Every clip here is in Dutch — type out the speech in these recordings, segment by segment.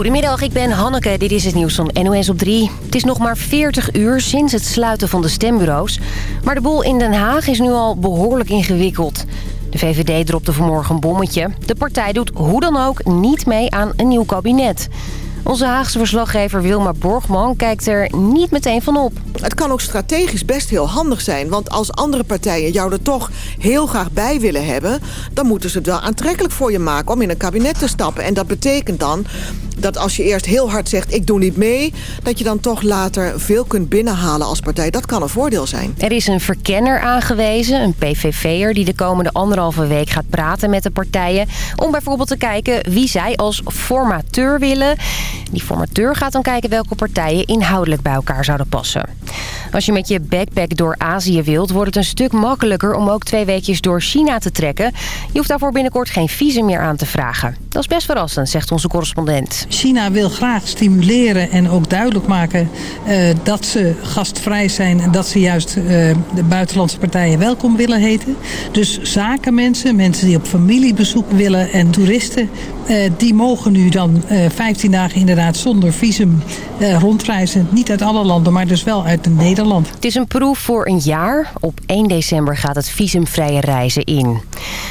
Goedemiddag, ik ben Hanneke. Dit is het nieuws van NOS op 3. Het is nog maar 40 uur sinds het sluiten van de stembureaus. Maar de boel in Den Haag is nu al behoorlijk ingewikkeld. De VVD dropte vanmorgen een bommetje. De partij doet hoe dan ook niet mee aan een nieuw kabinet. Onze Haagse verslaggever Wilma Borgman kijkt er niet meteen van op. Het kan ook strategisch best heel handig zijn. Want als andere partijen jou er toch heel graag bij willen hebben... dan moeten ze het wel aantrekkelijk voor je maken om in een kabinet te stappen. En dat betekent dan dat als je eerst heel hard zegt ik doe niet mee... dat je dan toch later veel kunt binnenhalen als partij. Dat kan een voordeel zijn. Er is een verkenner aangewezen, een PVV'er... die de komende anderhalve week gaat praten met de partijen... om bijvoorbeeld te kijken wie zij als formateur willen. Die formateur gaat dan kijken welke partijen inhoudelijk bij elkaar zouden passen. Als je met je backpack door Azië wilt, wordt het een stuk makkelijker... om ook twee weekjes door China te trekken. Je hoeft daarvoor binnenkort geen visum meer aan te vragen. Dat is best verrassend, zegt onze correspondent. China wil graag stimuleren en ook duidelijk maken uh, dat ze gastvrij zijn en dat ze juist uh, de buitenlandse partijen welkom willen heten. Dus zakenmensen, mensen die op familiebezoek willen en toeristen, die mogen nu dan 15 dagen inderdaad zonder visum rondreizen. Niet uit alle landen, maar dus wel uit Nederland. Het is een proef voor een jaar. Op 1 december gaat het visumvrije reizen in.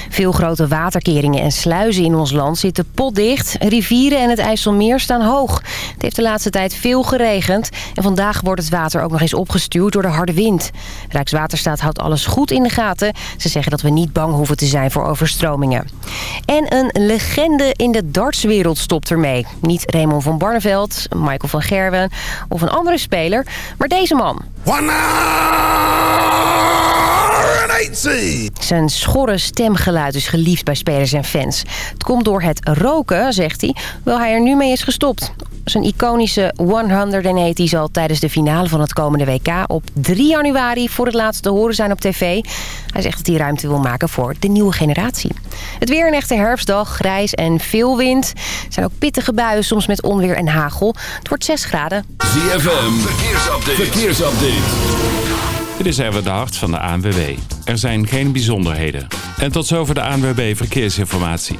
Veel grote waterkeringen en sluizen in ons land zitten potdicht. Rivieren en het IJsselmeer staan hoog. Het heeft de laatste tijd veel geregend. En vandaag wordt het water ook nog eens opgestuurd door de harde wind. Rijkswaterstaat houdt alles goed in de gaten. Ze zeggen dat we niet bang hoeven te zijn voor overstromingen. En een legende in de dartswereld stopt ermee. Niet Raymond van Barneveld, Michael van Gerwen of een andere speler, maar deze man. Zijn schorre stemgeluid is geliefd bij spelers en fans. Het komt door het roken, zegt hij, wel hij er nu mee is gestopt. Zijn iconische 180 zal tijdens de finale van het komende WK op 3 januari voor het laatst te horen zijn op tv. Hij zegt dat hij ruimte wil maken voor de nieuwe generatie. Het weer een echte herfstdag, grijs en veel wind. Er zijn ook pittige buien, soms met onweer en hagel. Het wordt 6 graden. ZFM, verkeersupdate. verkeersupdate. Dit is even de hart van de ANWB. Er zijn geen bijzonderheden. En tot zover de ANWB Verkeersinformatie.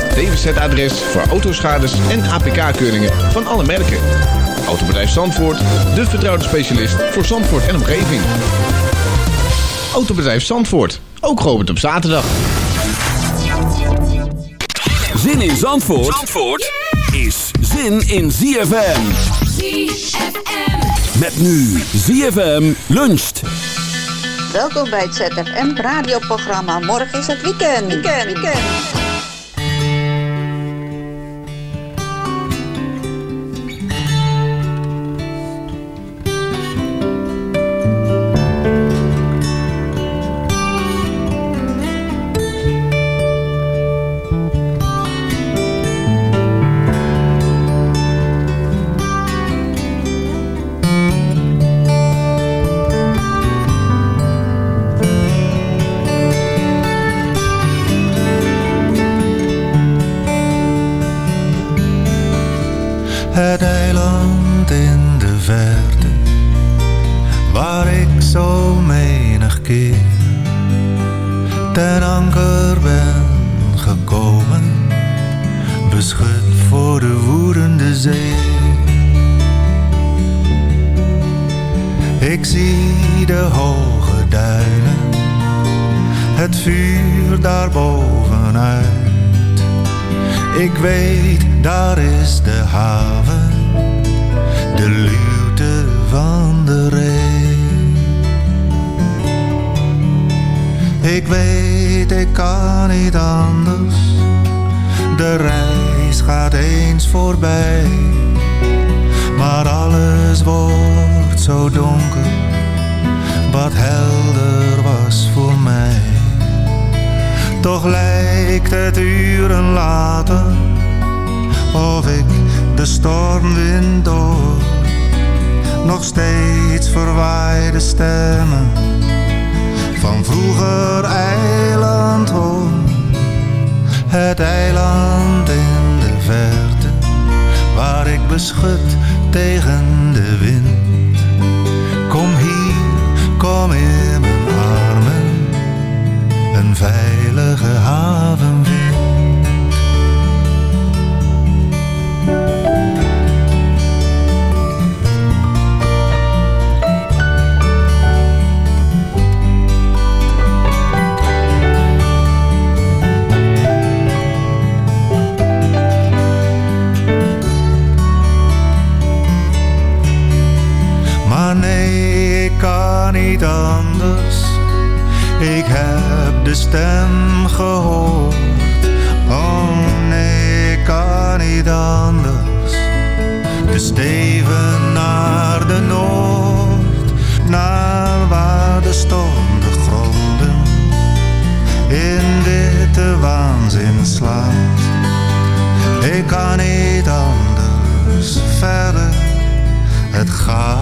DWZ-adres voor autoschades en APK-keuringen van alle merken. Autobedrijf Zandvoort, de vertrouwde specialist voor Zandvoort en omgeving. Autobedrijf Zandvoort, ook geopend op zaterdag. Zin in Zandvoort, Zandvoort is zin in ZFM. ZFM. Met nu ZFM luncht. Welkom bij het ZFM radioprogramma. Morgen is het weekend. Weekend, weekend. verwaaide stemmen van vroeger eiland hoor Het eiland in de verte, waar ik beschut tegen de wind. Kom hier, kom in mijn armen, een veilige haven. gaan.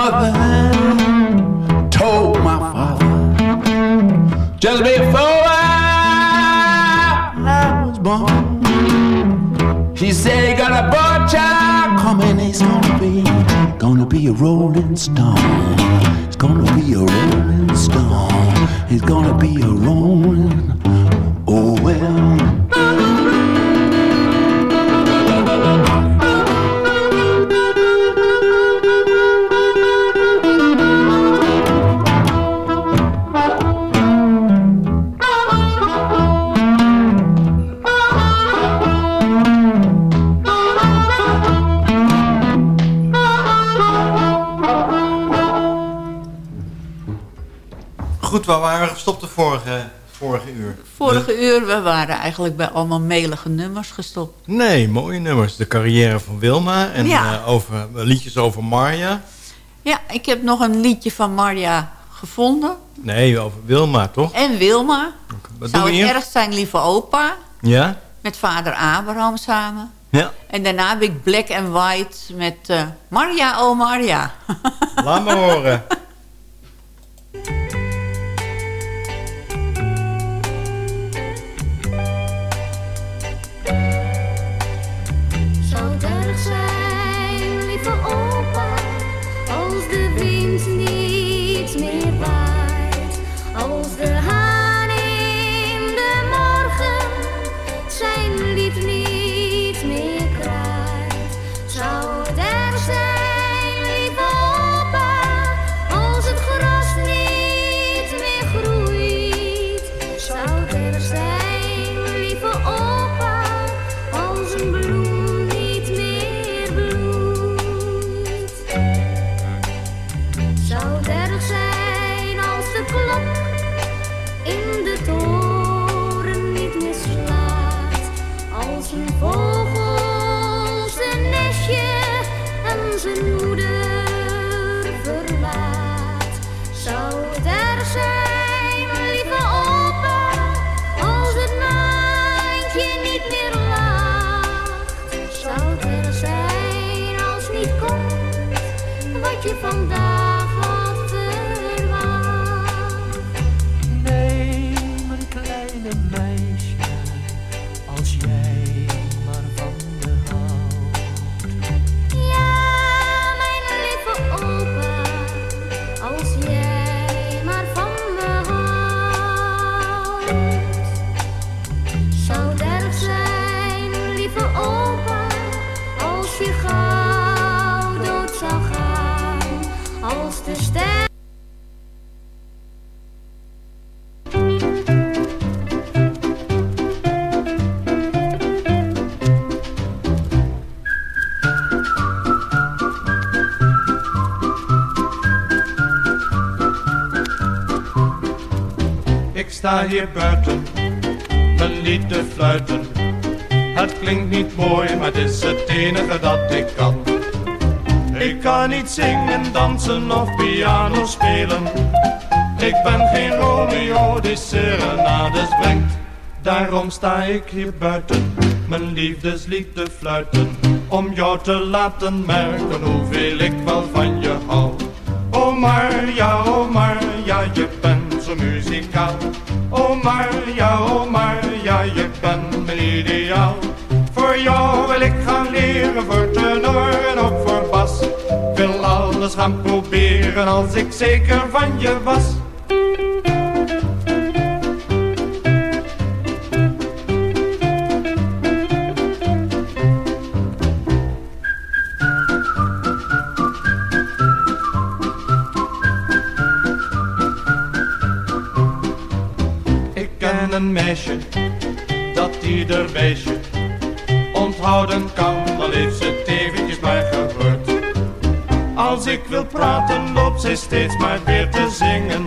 mother told my father just before I was born. she said he got a boy child coming. He's gonna be, gonna be a rolling stone. He's gonna be a rolling stone. He's gonna be a rolling. Oh well. De vorige, vorige uur? Vorige uur, we waren eigenlijk bij allemaal melige nummers gestopt. Nee, mooie nummers. De carrière van Wilma en Ja. eh, over, liedjes over Marja. Ja, ik heb nog een liedje van Marja gevonden. Nee, over Wilma, toch? En Wilma. Wat Zou het erg zijn, lieve opa. Ja? Met vader Abraham samen. Ja. En daarna heb ik Black and White met eh Maria, oh Maria. Laat me horen. sta hier buiten, mijn lied te fluiten. Het klinkt niet mooi, maar het is het enige dat ik kan. Ik kan niet zingen, dansen of piano spelen. Ik ben geen Romeo die serenades brengt. Daarom sta ik hier buiten, mijn liefdeslied te fluiten. Om jou te laten merken hoeveel ik wel van je hou. Oh Marja, oh Oh Marja, oh Marja, je bent mijn ideaal. Voor jou wil ik gaan leren, voor tenor en ook voor bas. Wil alles gaan proberen als ik zeker van je was. Meisje onthouden kan, al heeft ze eventjes maar gehoord. Als ik wil praten, loopt zij steeds maar weer te zingen.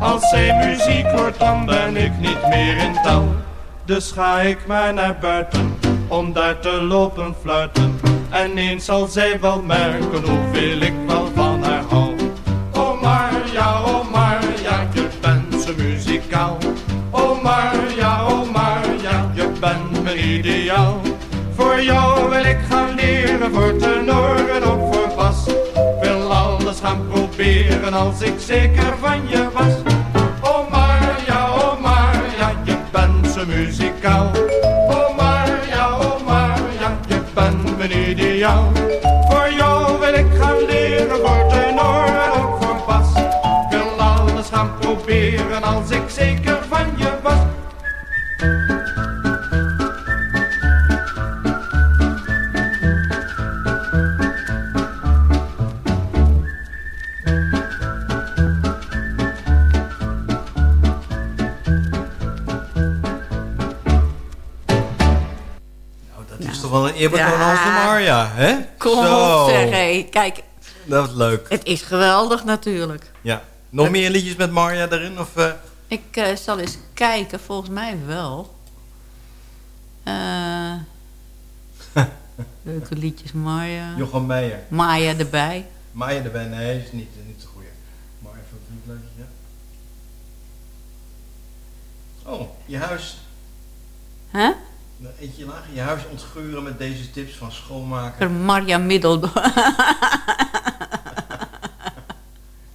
Als zij muziek hoort, dan ben ik niet meer in touw. Dus ga ik maar naar buiten, om daar te lopen fluiten. En eens zal zij wel merken hoeveel ik ideaal. Voor jou wil ik gaan leren, voor tenor en ook voor bas. Wil alles gaan proberen als ik zeker van je was. Dat is toch wel een eerbetoon Ja. aan de Marja, hè? Kom Zo. op zeg, hé. Kijk, Dat is leuk. het is geweldig natuurlijk. Ja. Nog meer liedjes met Marja erin? Of, eh? Ik eh, zal eens kijken, volgens mij wel. Eh, leuke liedjes, Maya. Jochem Meijer. Maya erbij. Maya erbij, nee, is niet, niet zo goeie. Maar even een ja. Oh, je huis. Hè? Nou, Eentje lager. Je huis ontgeuren met deze tips van schoonmaken. Huh? Marja Middeldorp.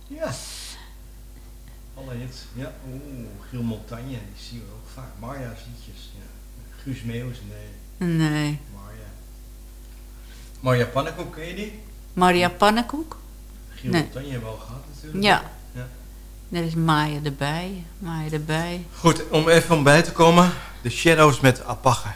Ja. Alle hits. Ja. Oeh, Giel Montagne, die zien we ook vaak. Marja's liedjes. Ja. Guus Meeuwis, nee. Nee. Marja. Marja Pannenkoek, ken je die? Marja Pannenkoek? Giel Nee. Montagne hebben we al gehad natuurlijk. Ja. Er is Maya erbij. Maya erbij. Goed, om even om bij te komen. De Shadows met Apache.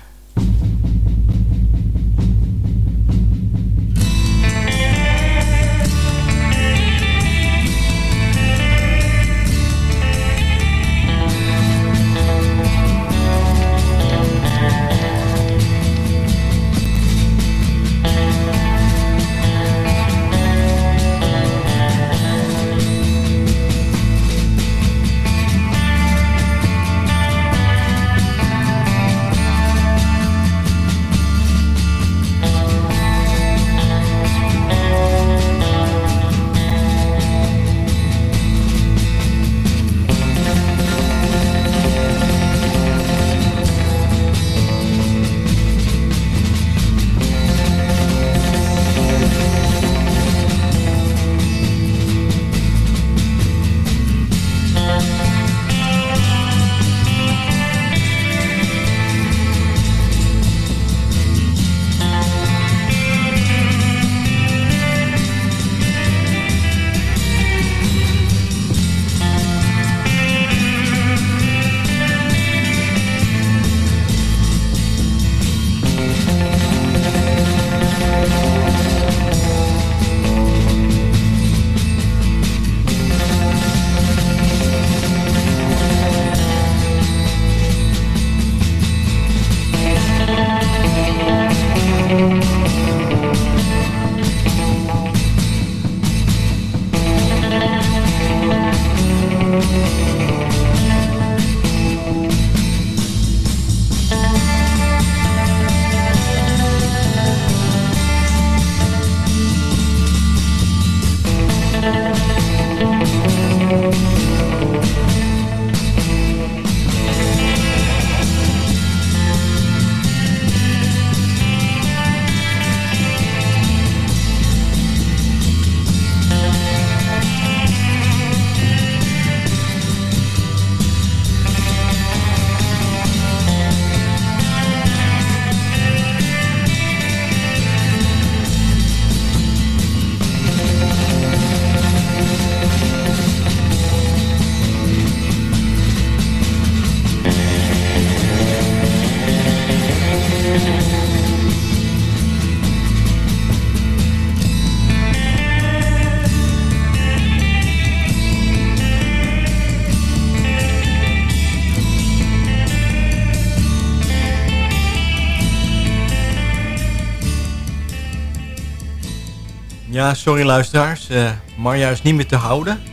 Ja, sorry luisteraars. eh Marja is niet meer te houden.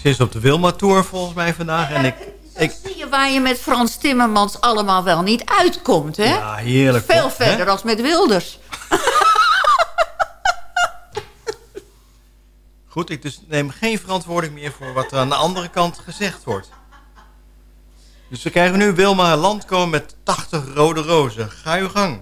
Ze is op de Wilma Tour volgens mij vandaag. En ik, ik, Zie je waar je met Frans Timmermans allemaal wel niet uitkomt, hè? ja, heerlijk. Veel toch, verder als met Wilders. Goed, ik dus neem geen verantwoording meer voor wat er aan de andere kant gezegd wordt. Dus we krijgen nu Wilma Landkomen met 80 rode rozen. Ga uw gang.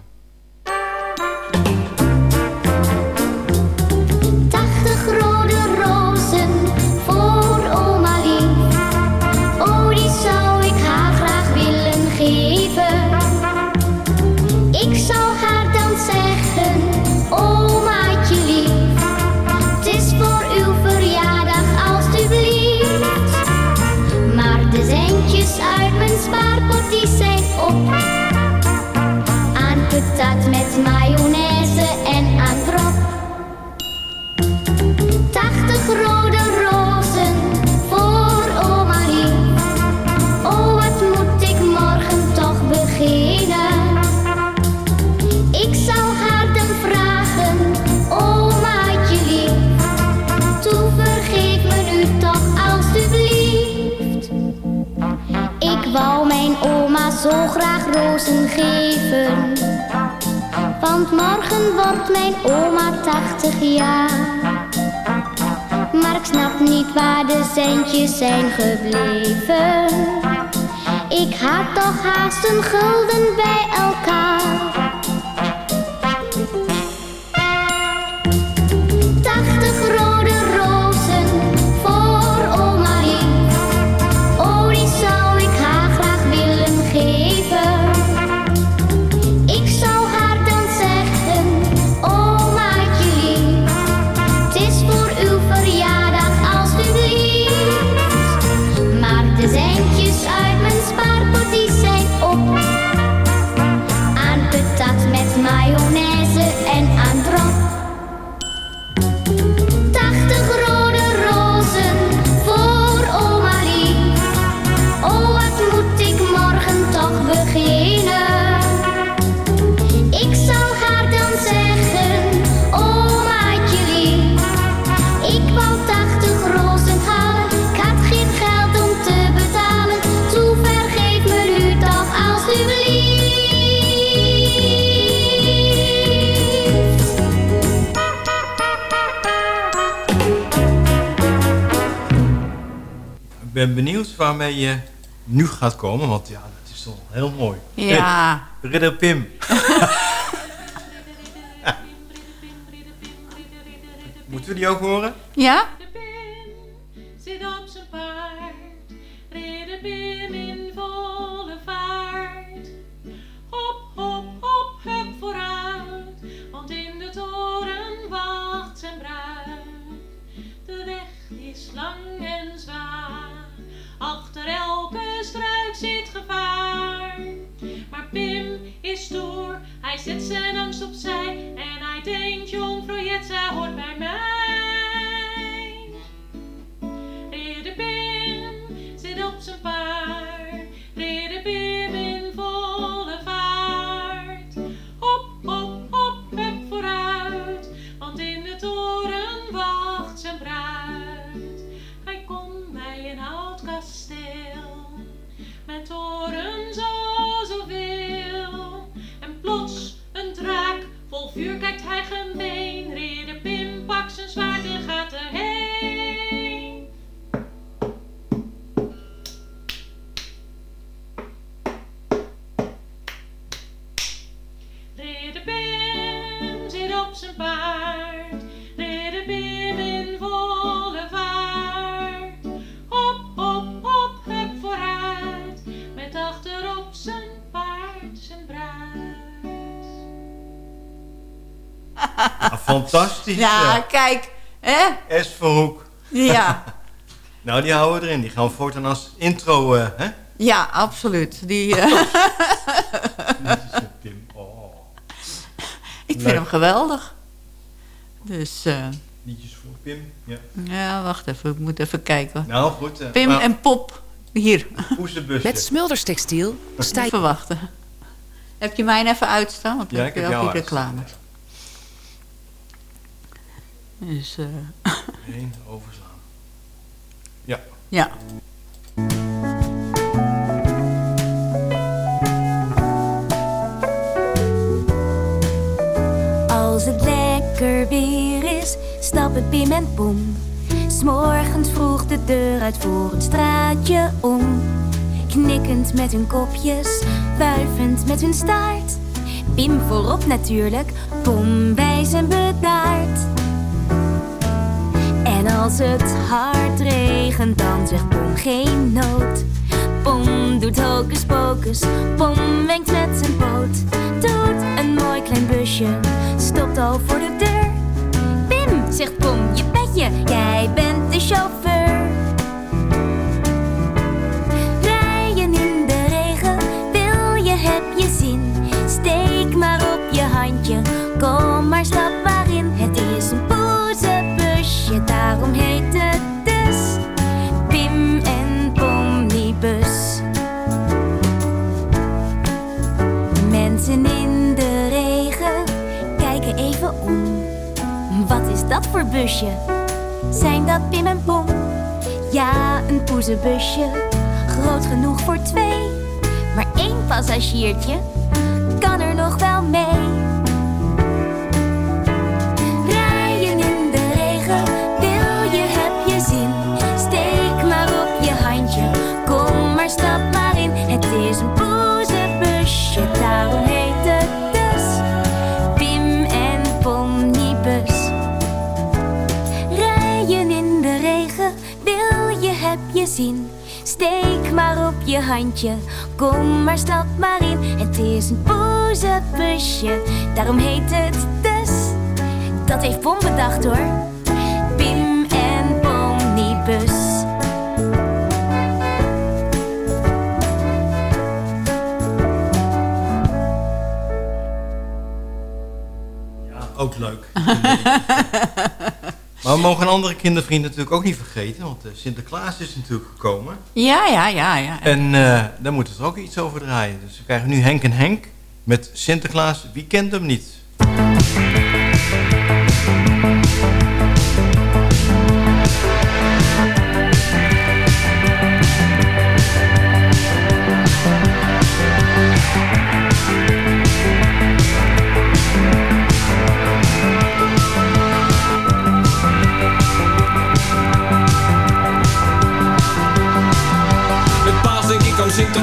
Want morgen wordt mijn oma 80 jaar. Maar ik snap niet waar de centjes zijn gebleven. Ik had toch haast een gulden bij elkaar. Waarmee je nu gaat komen, want ja, dat is toch heel mooi. Ja. Hey, Ridder Pim. Moeten we die ook horen? Ja? Hij zet zijn angst opzij en hij denkt, jongvrouw Jetsa hoort bij mij. Fantastisch. Ja, kijk. Hè? S. Verhoek. Ja. nou, die houden we erin. Die gaan we voortaan als intro, eh, hè? Ja, absoluut. Die, eh, ik vind Leuk. hem geweldig. Dus, eh, Liedjes voor Pim. Ja. ja, wacht even. Ik moet even kijken. Nou, goed. Pim maar- en Pop. Hier. Poezenbusje. Met Smulders Textiel sta je... Even wachten. Heb je mij even uitstaan? Want Ja, ik heb die reclame. Dus, eh, Heen overslaan. Ja. ja. Als het lekker weer is, stappen Pim en Pom. S'morgens vroeg de deur uit voor een straatje om. Knikkend met hun kopjes, wuivend met hun staart. Pim voorop natuurlijk, Pom bij zijn bedaard. Als het hard regent, dan zegt Pom geen nood. Pom doet hocus pocus, Pom wenkt met zijn poot. Doet een mooi klein busje, stopt al voor de deur. Pim, zegt Pom, je petje, jij bent de chauffeur. Rijden in de regen, wil je, heb je zin. Steek maar op je handje, kom maar stap daarom heet het dus Pim en Pomnibus. Mensen in de regen kijken even om. Wat is dat voor busje? Zijn dat Pim en Pom? Ja, een poezenbusje, groot genoeg voor twee. passagiertje Steek maar op je handje, kom maar stap maar in. Het is een boezebusje, daarom heet het dus. Dat heeft Pom bedacht hoor. Pim en Ponnybus. Ook leuk. maar we mogen een andere kindervriend natuurlijk ook niet vergeten. Want eh, Sinterklaas is natuurlijk gekomen. Ja, ja, ja, ja. En eh, daar moeten we er ook iets over draaien. Dus we krijgen nu Henk en Henk met Sinterklaas. Wie kent hem niet?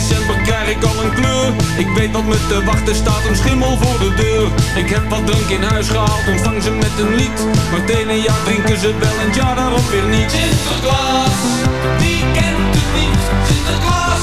december krijg ik al een kleur. Ik weet wat me te wachten staat, een schimmel voor de deur. Ik heb wat drank in huis gehaald, ontvang ze met een lied. Maar het ene jaar drinken ze wel en het jaar daarop weer niet. Sinterklaas, wie kent hem niet? Sinterklaas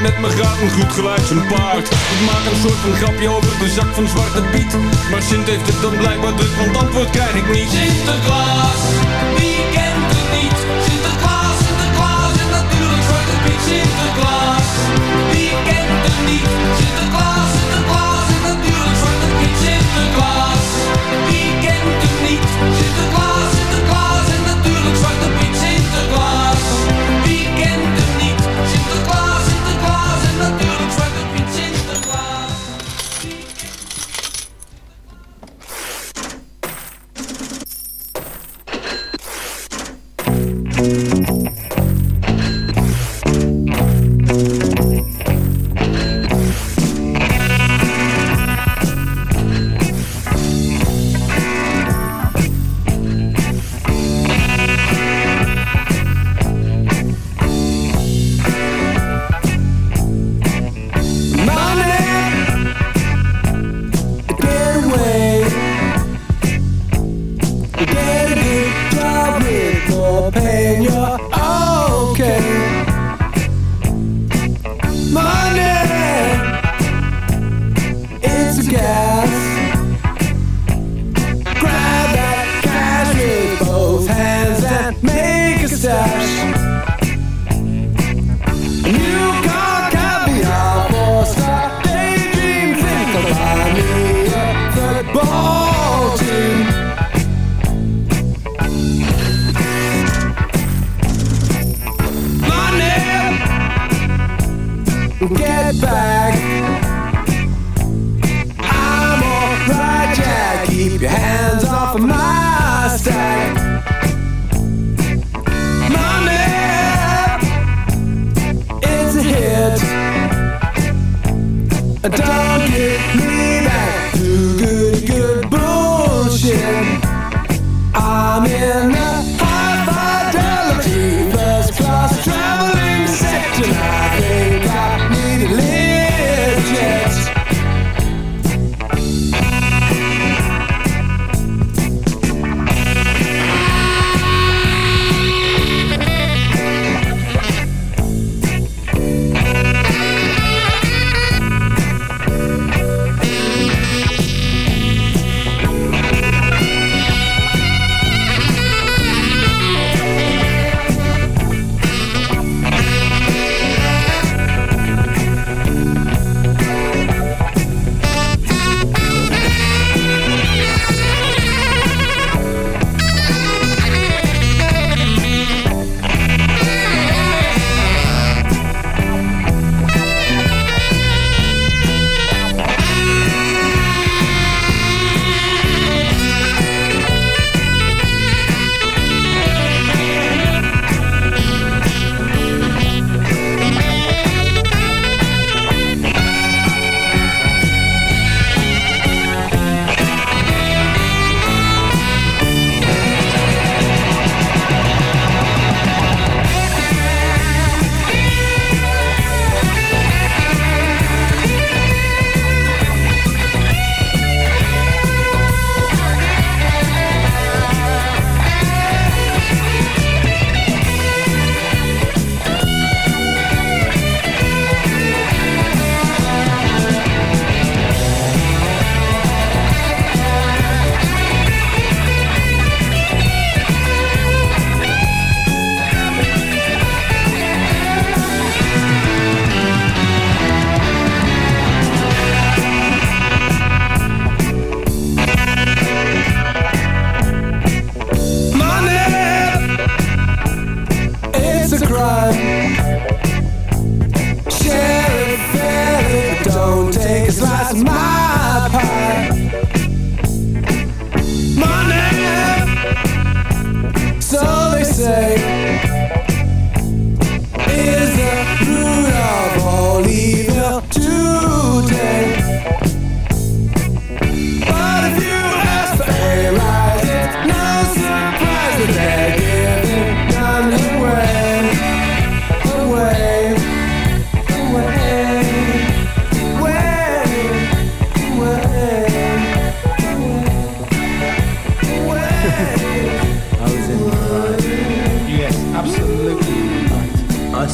met me gaat, een goed gelijk zijn paard. Ik maak een soort van grapje over de zak van Zwarte Piet. Maar Sint heeft het dan blijkbaar druk, want antwoord krijg ik niet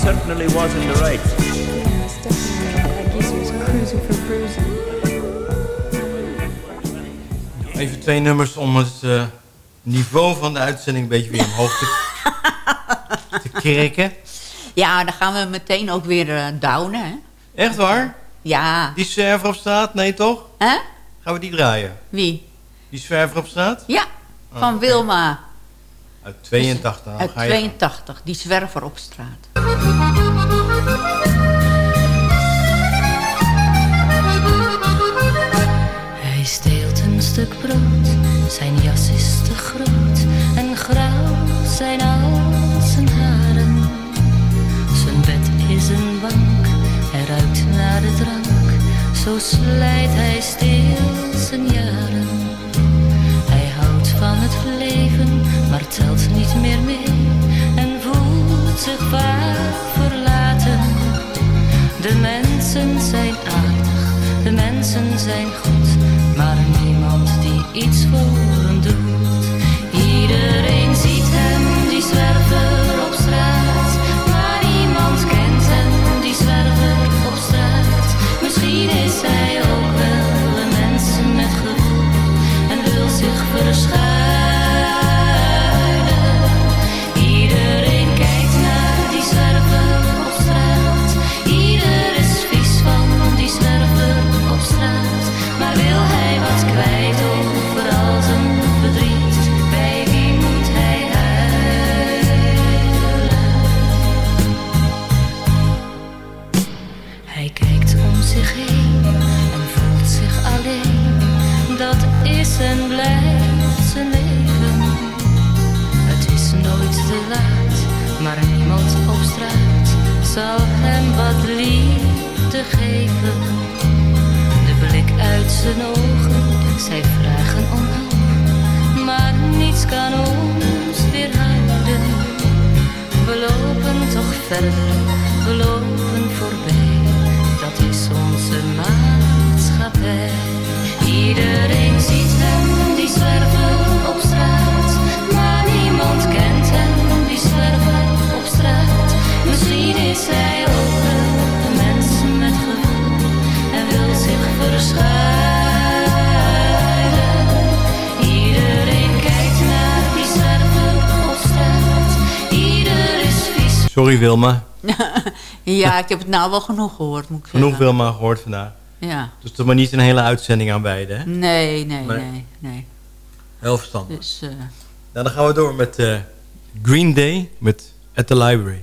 definitely was in the right. Yes, definitely. I guess he was cruising for bruising. Even twee nummers om het eh, niveau van de uitzending een beetje weer omhoog te, te krikken. Ja, dan gaan we meteen ook weer eh, downen, hè? Echt waar? Ja. Die server op straat? Nee, toch? Hè? Gaan we die draaien? Wie? Die zwerver op straat? Ja, van oké. Wilma. Uit 82. dan Uit ga je 82, die zwerver op straat. Hij steelt een stuk brood, zijn jas is te groot en grauw zijn al zijn haren. Zijn bed is een bank, hij ruikt naar de drank, zo slijt hij stil zijn jaren. Hij houdt van het leven, maar telt niet meer mee en voelt zich vaak. De mensen zijn aardig, de mensen zijn goed, maar niemand die iets voor hem doet. Iedereen ziet hem, die zwerver Hij kijkt om zich heen en voelt zich alleen. Dat is en blijft zijn leven. Het is nooit te laat, maar niemand op straat zal hem wat liefde geven. De blik uit zijn ogen, zij vragen om hulp, maar niets kan ons weerhouden. We lopen toch verder, we lopen voorbij, dat is onze maatschappij. Iedereen ziet hem, die zwerver op straat, maar niemand kent hem, die zwerver op straat. Misschien is hij ook een mens met gevoel en wil zich verschuilen. Sorry Wilma. ja, ik heb het nou wel genoeg gehoord, moet ik Genoeg zeggen. Wilma gehoord vandaag. Ja. Dus er maar niet een hele uitzending aan wijden, hè? Nee, nee, Nee. nee, nee. Heel verstandig. Dus, eh, Nou, dan gaan we door met eh, Green Day met At the Library.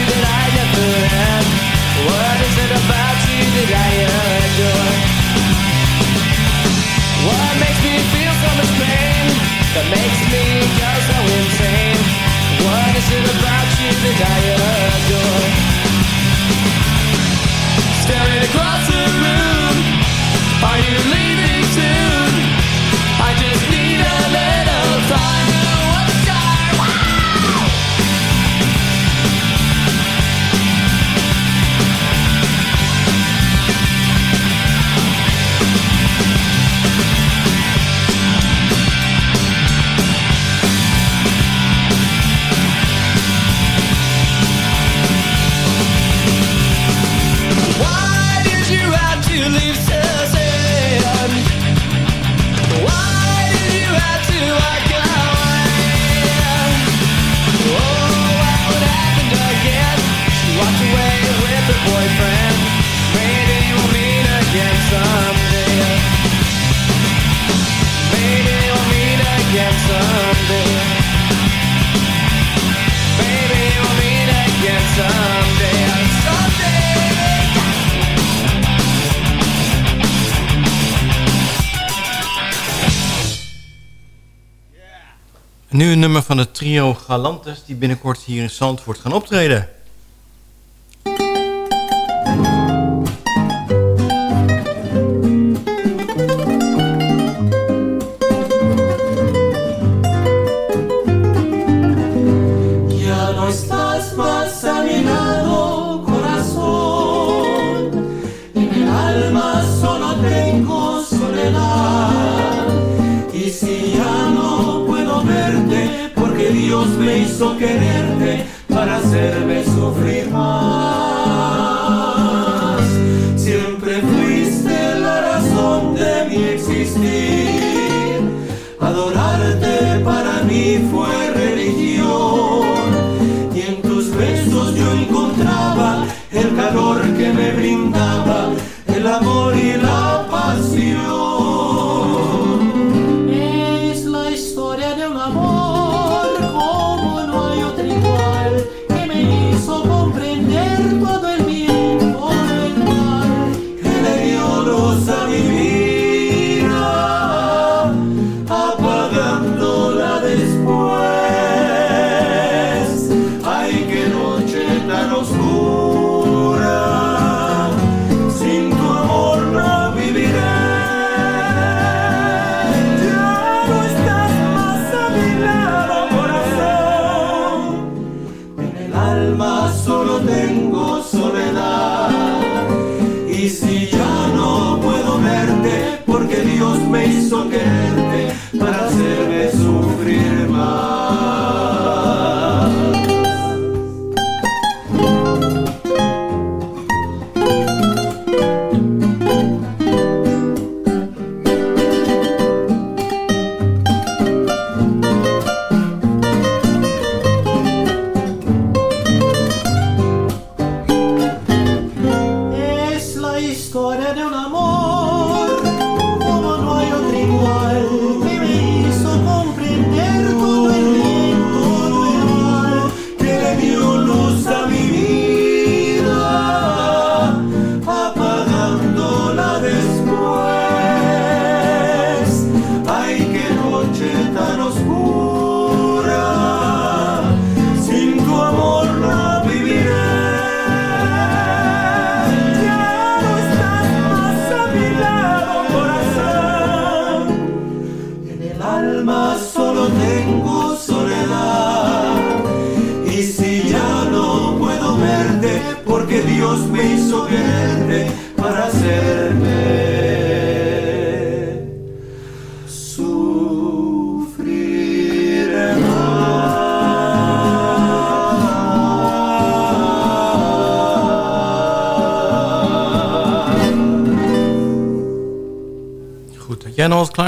that makes me go so insane? What is it about you that I adore? Staring across the room, are you leaving soon? nu een nummer van het trio Galantes... die binnenkort hier in Zandvoort gaan optreden.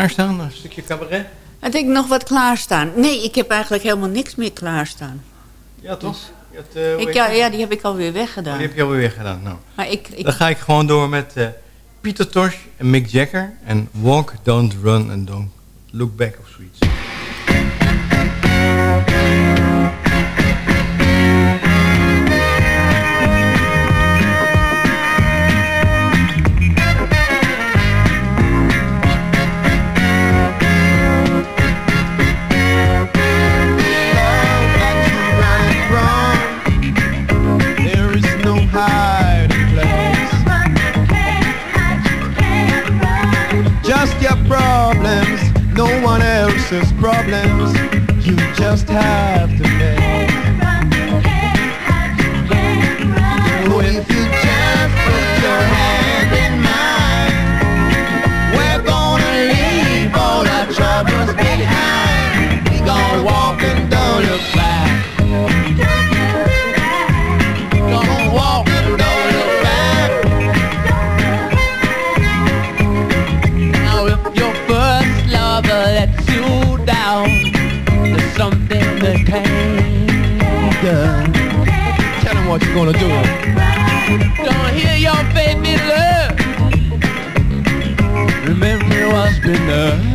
klaarstaan? Een stukje cabaret? Had ik nog wat klaarstaan? Nee, ik heb eigenlijk helemaal niks meer klaarstaan. Ja, toch? Ik, eh, ja, die heb ik alweer weggedaan. Oh, die heb je alweer weggedaan, nou. Maar ik. Dan ga ik gewoon door met uh, Pieter Tosh en Mick Jagger en Walk, Don't Run and Don't Look Back fixes problems. You just have to make. gonna do it. Don't hear your baby love. Remember what's been done.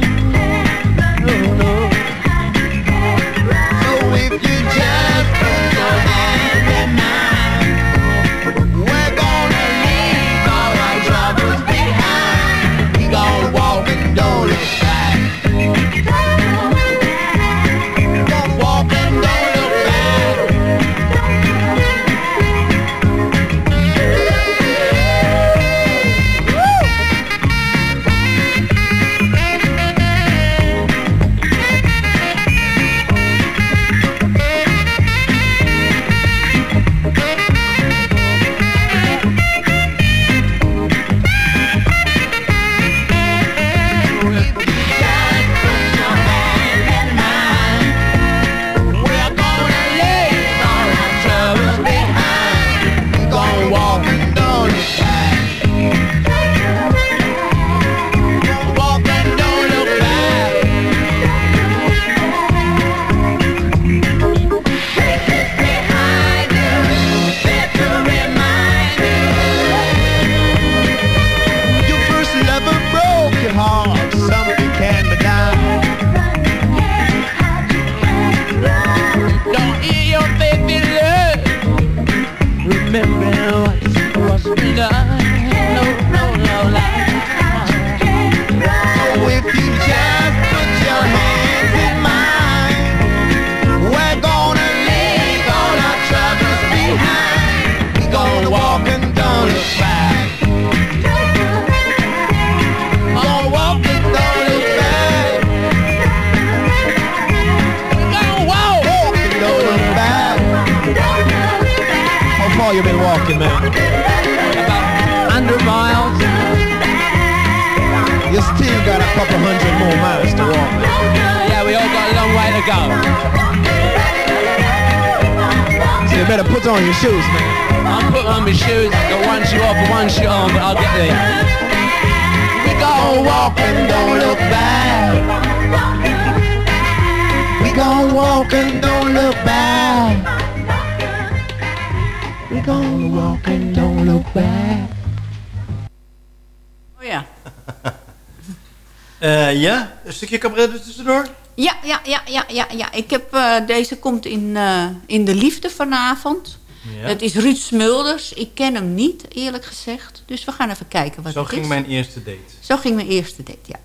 Stukje cabaret er tussendoor. Ja, ja, ja, ja, ja, ja. Ik heb, eh, deze komt in, eh, in De Liefde vanavond. Ja. Het is Ruud Smulders. Ik ken hem niet, eerlijk gezegd. Dus we gaan even kijken wat Zo het ging is. mijn eerste date. Zo ging mijn eerste date, ja.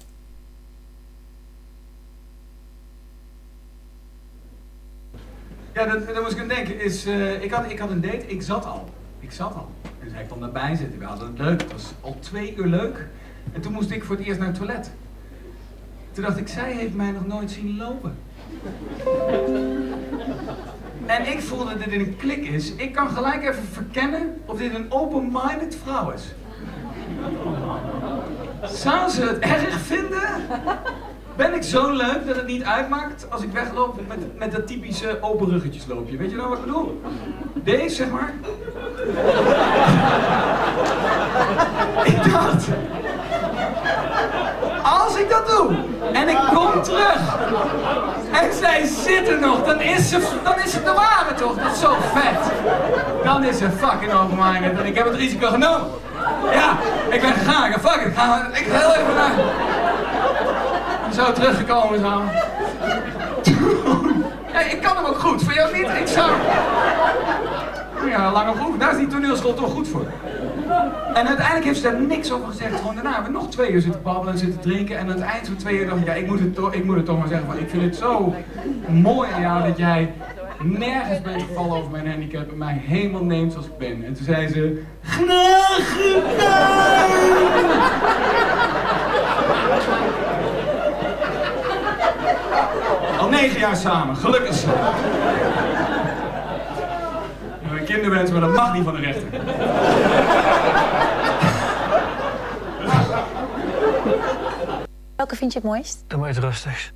Ja, dat, daar moest ik aan denken. Is, eh, ik, had, ik had een date, ik zat al. Ik zat al. Dus hij kwam daarbij zitten. We hadden het leuk. Het was al twee uur leuk. En toen moest ik voor het eerst naar het toilet. Toen dacht ik, zij heeft mij nog nooit zien lopen. En ik voelde dat dit een klik is. Ik kan gelijk even verkennen of dit een open-minded vrouw is. Zou ze het erg vinden? Ben ik zo leuk dat het niet uitmaakt als ik wegloop met, met dat typische open ruggetjesloopje? Weet je nou wat ik bedoel? Deze, zeg maar. ik dacht, als ik dat doe en ik kom terug en zij zit er nog, dan is, ze, dan is het de ware toch? Dat is zo vet. Dan is ze fucking open-minded en ik heb het risico genomen. Ja, ik ben gegaan. Fuck ik ga, heel even naar... Zo teruggekomen zo. Ja, ik kan hem ook goed, voor jou niet? Ik zou... Ja, lange broek, daar is die toneelschool toch goed voor. En uiteindelijk heeft ze daar niks over gezegd. Gewoon daarna hebben we nog twee uur zitten babbelen en zitten drinken. En aan het eind van twee uur dacht ik, ja, ik moet het, toch, ik moet het toch maar zeggen. Van, ik vind het zo mooi aan jou dat jij nergens bent gevallen over mijn handicap en mij helemaal neemt zoals ik ben. En toen zei ze, graag Al negen jaar samen, gelukkig zo. Kinderwens, maar dat mag niet van de rechter. Welke vind je het mooist? Doe maar iets rustigs.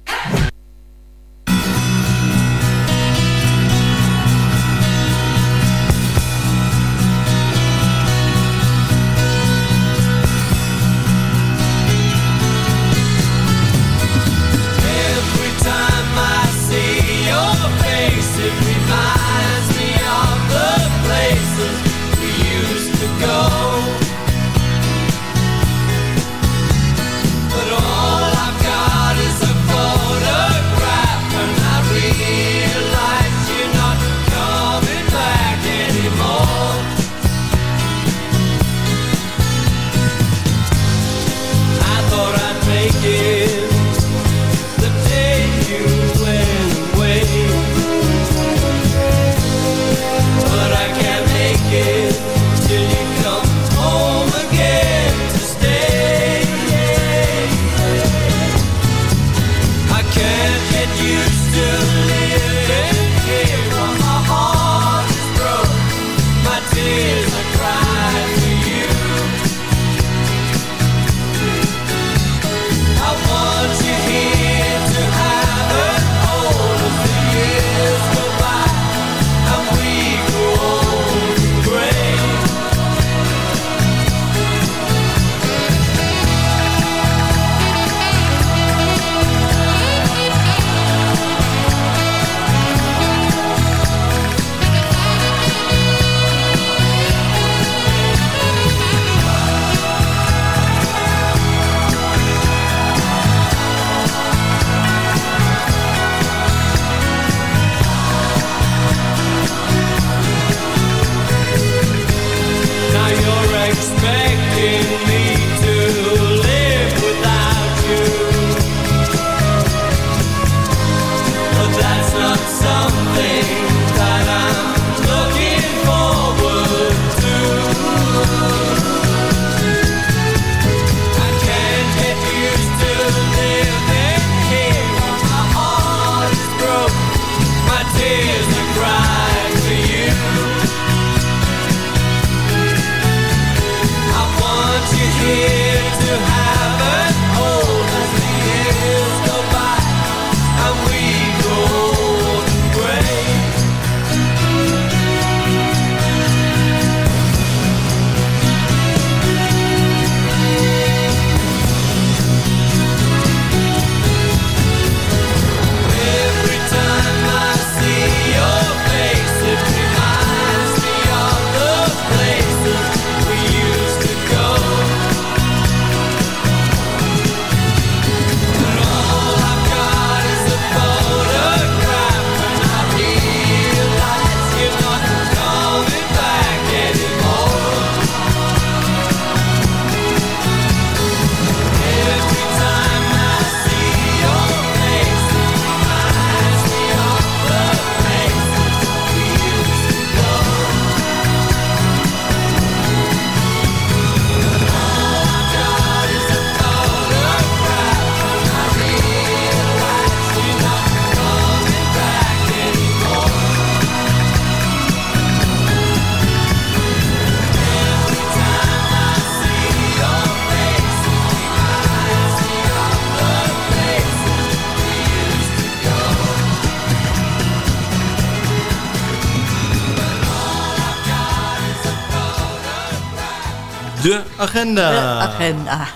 Agenda. De agenda.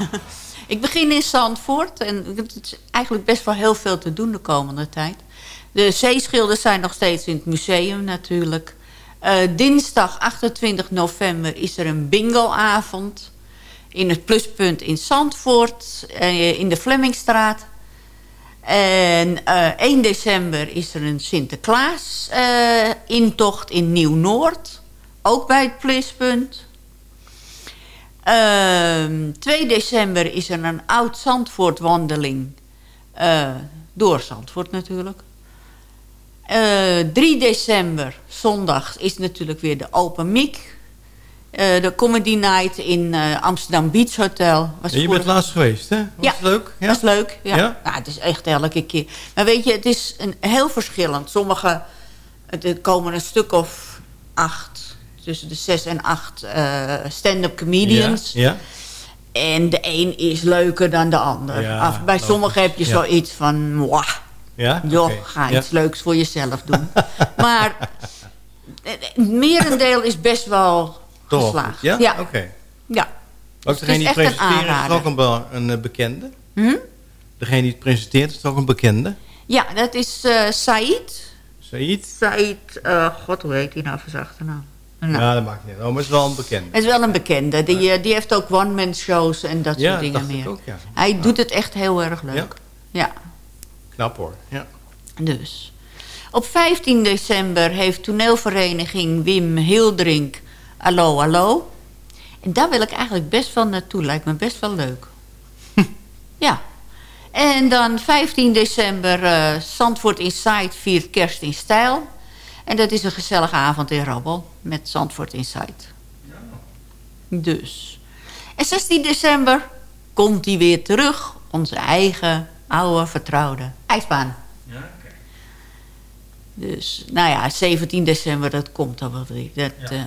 Ik begin in Zandvoort. En het is eigenlijk best wel heel veel te doen de komende tijd. De zeeschilders zijn nog steeds in het museum natuurlijk. Eh, dinsdag 28 november is er een bingoavond. In het pluspunt in Zandvoort. eh, in de Flemmingstraat. En eh 1 december is er een Sinterklaas eh, intocht in Nieuw-Noord. Ook bij het pluspunt. Ehm 2 december is er een oud Zandvoort wandeling. eh, door Zandvoort natuurlijk. Eh 3 december, zondag, is natuurlijk weer de Open Mic. Eh, de Comedy Night in Amsterdam Beach Hotel. Was je bent laatst geweest, hè? Was ja, het leuk? Ja? dat is leuk. Ja. Ja? Nou, het is echt elke keer. Maar weet je, het is een, heel verschillend. Sommige, er komen een stuk of acht, tussen de zes en acht eh, stand-up comedians. Ja, ja. En de een is leuker dan de ander. Ja, Af- bij sommigen heb je zoiets van... Mwah, Ja? joh, ga Ja. iets leuks voor jezelf doen. maar het merendeel is best wel Toch? geslaagd. Ja? Ja. Oké. ja. Ook Dus degene die het is ook een, be- een eh, bekende? Hm? Degene die het presenteert is toch ook een bekende? Ja, dat is eh Said. Said? Said, eh, god, hoe heet hij nou voor zijn achternaam? Nou, Ja, dat maakt niet uit. Oh, maar het is wel een bekende. Het is wel een bekende. Die, eh, die heeft ook one-man shows en dat Ja, soort dingen dacht ik meer. ook, ja. Hij doet het echt heel erg leuk. Ja. Knap hoor. Ja. Dus. Op 15 december heeft toneelvereniging Wim Hildrink Allo Allo. En daar wil ik eigenlijk best wel naartoe. Lijkt me best wel leuk. ja. En dan 15 december eh Zandvoort Inside viert kerst in stijl. En dat is een gezellige avond in Rabbel met Zandvoort Inside. Dus. En 16 december komt hij weer terug. Onze eigen oude vertrouwde ijsbaan. Dus, nou ja, 17 december, dat komt dan wel weer. Dat, eh,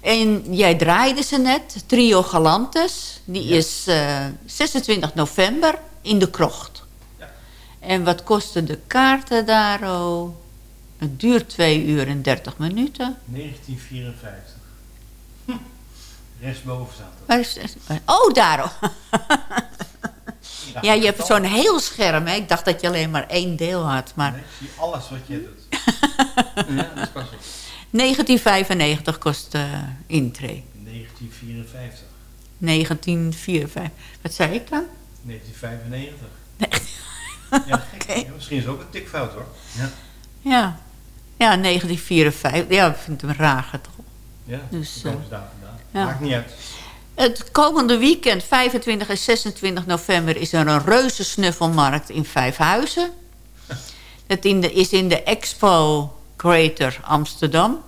en jij draaide ze net, Trio Galantes. Die is eh, 26 november in de krocht. En wat kosten de kaarten daar? Oh? Het duurt 2 uur en 30 minuten. 1954. Hm. Rechtsboven staat het? Oh, daar. oh. ja, je hebt zo'n heel scherm. Hè? Ik dacht dat je alleen maar één deel had. Maar Ik zie alles wat jij doet. ja, dat is pas op. 1995 kost uh, intree. 1954. 1954. Wat zei ik dan? 1995. Ja, gek. Ja, misschien is het ook een tikfout hoor. Ja. Ja. Ja, 1954. Ja, ik vind het een raar getal. Ja, dus, vandaan. ja. Maakt niet uit. Het komende weekend, 25 en 26 november, is er een reuze snuffelmarkt in Vijfhuizen. Dat in de, is in de Expo Creator Amsterdam.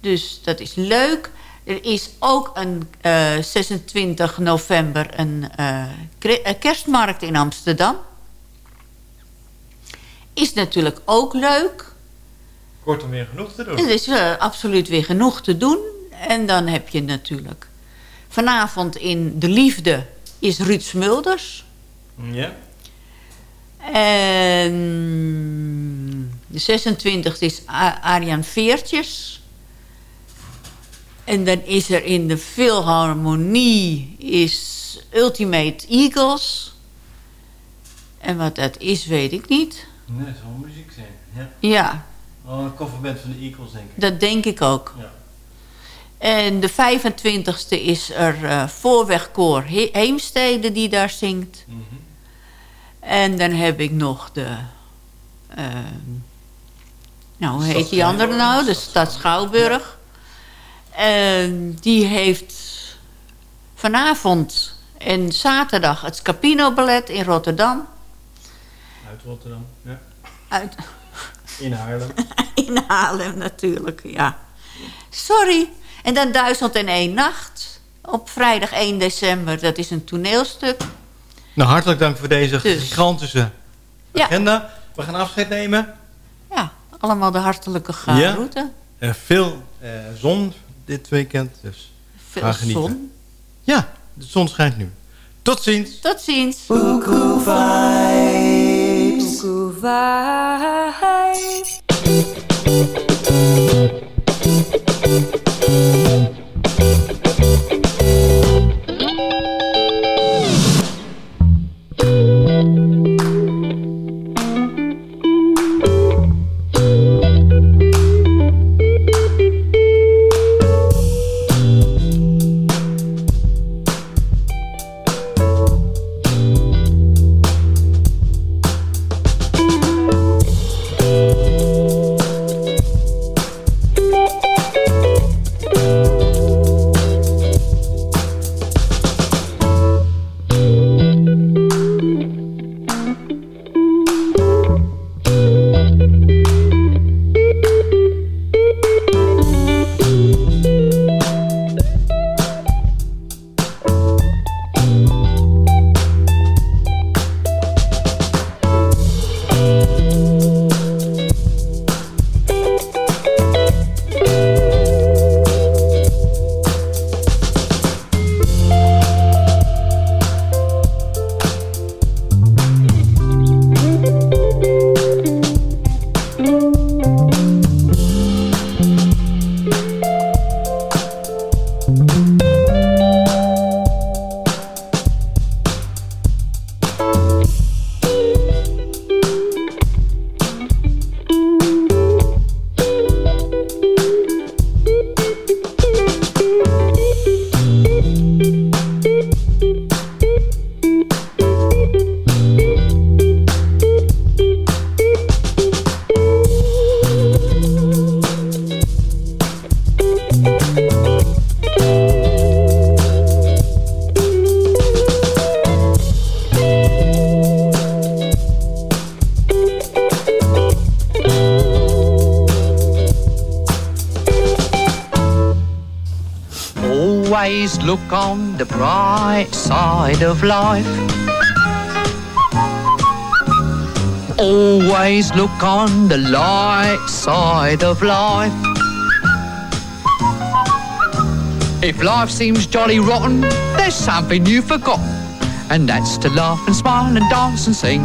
Dus dat is leuk. Er is ook een eh, 26 november een eh, kerstmarkt in Amsterdam. Is natuurlijk ook leuk. Kortom weer genoeg te doen. Er is eh, absoluut weer genoeg te doen. En dan heb je natuurlijk... Vanavond in De Liefde is Ruud Smulders. Ja. En de 26e is A- Arjan Veertjes. En dan is er in de Philharmonie is Ultimate Eagles. En wat dat is, weet ik niet. Nee, dat zal muziek zijn. Ja. Ja, Oh, een coverband van de Eagles denk ik. dat denk ik ook. Ja. En de 25e is er eh voorwegkoor He- Heemstede die daar zingt. Mhm. En dan heb ik nog de... eh, nou, hoe heet die andere nou? De Stad Schouwburg. En die heeft vanavond en zaterdag het Scapino Ballet in Rotterdam. Uit Rotterdam. Ja. Uit, In Haarlem. in Haarlem natuurlijk, ja. Sorry. En dan 1001 Nacht op vrijdag 1 december. Dat is een toneelstuk. Nou, hartelijk dank voor deze Dus. gigantische Ja. agenda. We gaan afscheid nemen. Ja, allemaal de hartelijke Ja. groeten. En veel eh, zon dit weekend. Dus Veel zon. Ja, de zon schijnt nu. Tot ziens. Tot ziens. Vibes. Of life. Always look on the light side of life. If life seems jolly rotten, there's something you've forgotten. And that's to laugh and smile and dance and sing.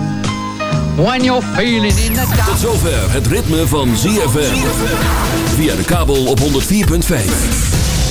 When you're feeling in the Tot zover het ritme van ZFM. Via de kabel op 104.5.